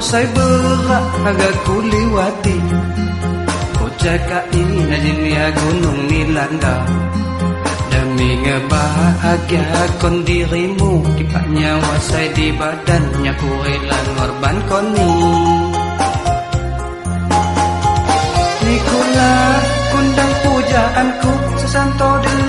saya berak agak kuliwati Ucakai najinia gunung nilanda Demi ngebahagiakan dirimu Kipak nyawa saya di badannya Ku rela ngorban koni Nikula kundang pujaanku Sesanto dalam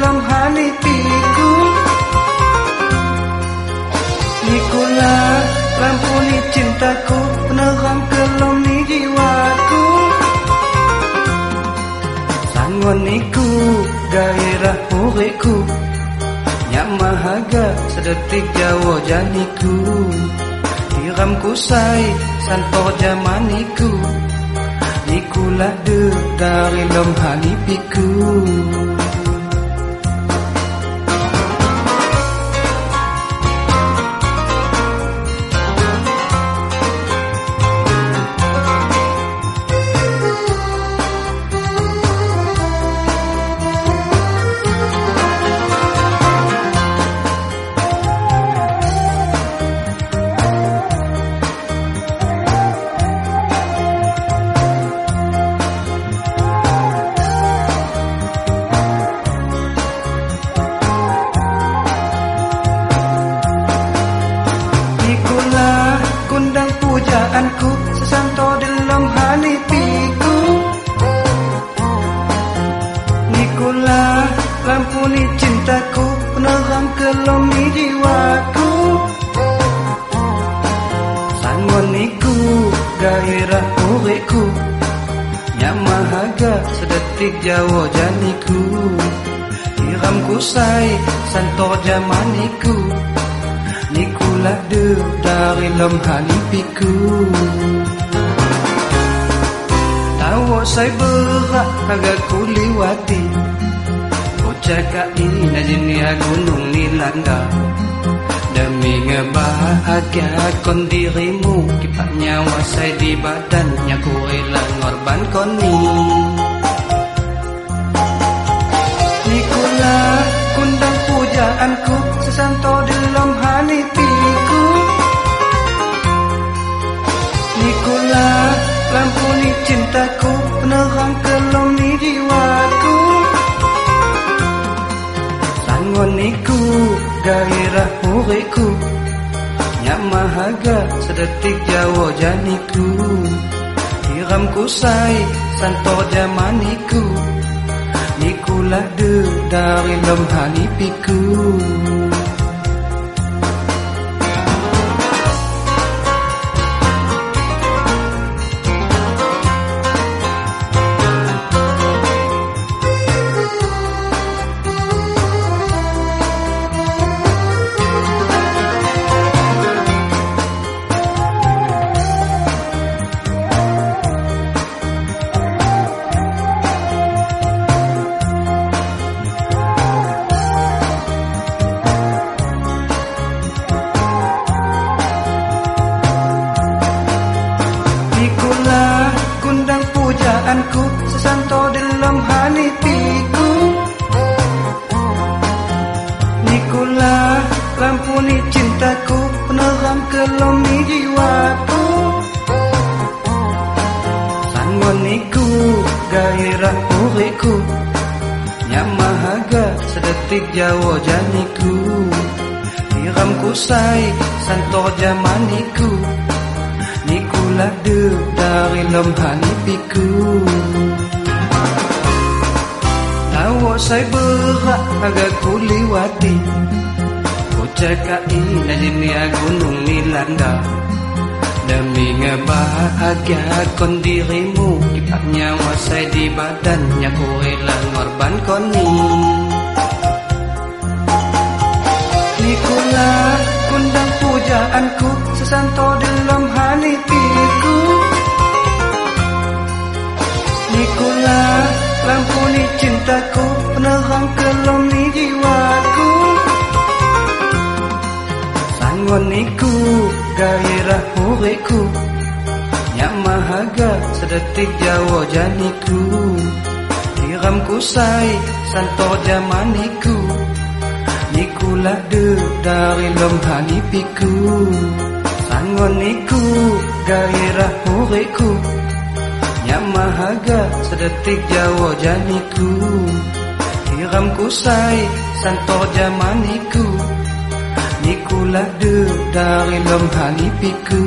Sangoniku gairah uriku Nyak mahaga sedetik jawa janiku. Tiramku say santor jamaniku. Nikulah de dari lom hanipiku Ikulah kundang pujaanku Sesanto dalam hanipiku Nikulah rampuni cintaku Penerang kelomi jiwaku. Sangoniku gairah uriku Nyak mahaga sedetik jawa janiku. Tiramku say santor jamaniku Nikulah de dari lom hanipiku Tahu saya berak agak kuliwati Ucakai najinia gunung ni landa Demi ngebahagiakan dirimu Kipak nyawa saya di badannya Ku rela ngorban koni Nikulah Ni jiwaku. Sangoniku gairah uriku Nyak mahaga sedetik jawa janiku. Tiramku say santor jamaniku. Nikulah de dari lom hanipiku rampuni cintaku Penerang kelomi jiwaku. Sangoniku gairah uriku Nyak mahaga sedetik jawa janiku. Tiramku say santor jamaniku. Nikulah de dari lom hanipiku Tahu saya berak agak kuliwati Ucakai najinia gunung nilanda. Demi ngebahagiakan dirimu Kipak nyawa saya di badannya Ku rela ngorban koni. Nikulah kundang pujaanku Sesanto dalam hanipiku sedetik jawa janiku. Tiramku say santor jamaniku. Nikulah de dari lom hanipiku Sangoniku gairah huriku. Yang mahaga sedetik jawa janiku. Hiramku say santor jamaniku. Nikulah de dari lom hanipiku